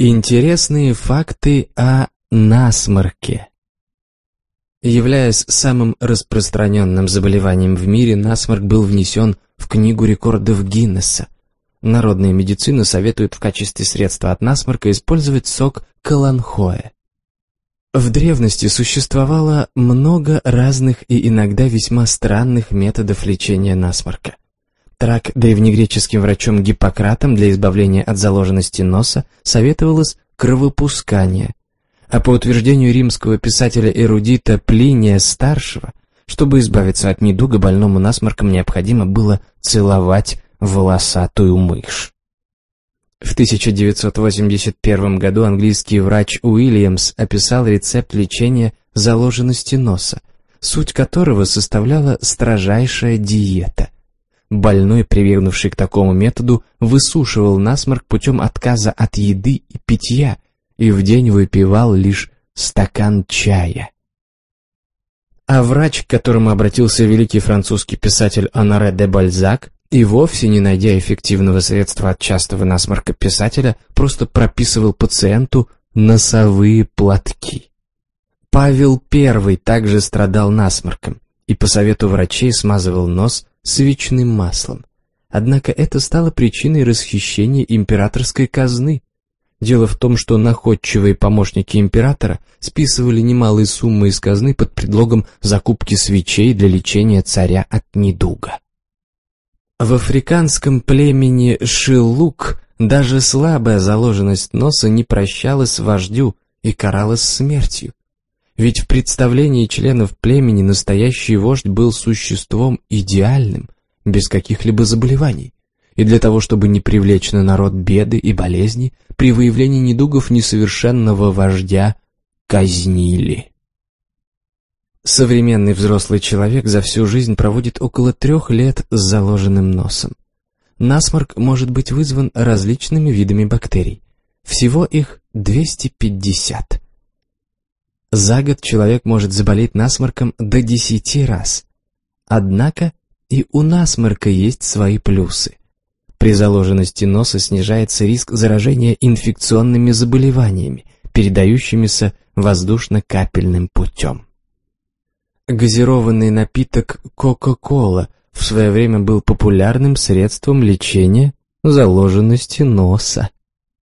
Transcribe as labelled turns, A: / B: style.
A: Интересные факты о насморке. Являясь самым распространенным заболеванием в мире, насморк был внесен в Книгу рекордов Гиннесса. Народная медицина советует в качестве средства от насморка использовать сок каланхоэ. В древности существовало много разных и иногда весьма странных методов лечения насморка. Так, древнегреческим врачом Гиппократом для избавления от заложенности носа советовалось кровопускание, а по утверждению римского писателя-эрудита Плиния Старшего, чтобы избавиться от недуга, больному насморком необходимо было целовать волосатую мышь. В 1981 году английский врач Уильямс описал рецепт лечения заложенности носа, суть которого составляла строжайшая диета – Больной, привергнувший к такому методу, высушивал насморк путем отказа от еды и питья и в день выпивал лишь стакан чая. А врач, к которому обратился великий французский писатель Анаре де Бальзак, и вовсе не найдя эффективного средства от частого насморка писателя, просто прописывал пациенту носовые платки. Павел I также страдал насморком и по совету врачей смазывал нос свечным маслом. Однако это стало причиной расхищения императорской казны. Дело в том, что находчивые помощники императора списывали немалые суммы из казны под предлогом закупки свечей для лечения царя от недуга. В африканском племени Шилук даже слабая заложенность носа не прощалась вождю и каралась смертью. Ведь в представлении членов племени настоящий вождь был существом идеальным, без каких-либо заболеваний. И для того, чтобы не привлечь на народ беды и болезни, при выявлении недугов несовершенного вождя казнили. Современный взрослый человек за всю жизнь проводит около трех лет с заложенным носом. Насморк может быть вызван различными видами бактерий. Всего их 250. За год человек может заболеть насморком до 10 раз. Однако и у насморка есть свои плюсы. При заложенности носа снижается риск заражения инфекционными заболеваниями, передающимися воздушно-капельным путем. Газированный напиток Кока-Кола в свое время был популярным средством лечения заложенности носа.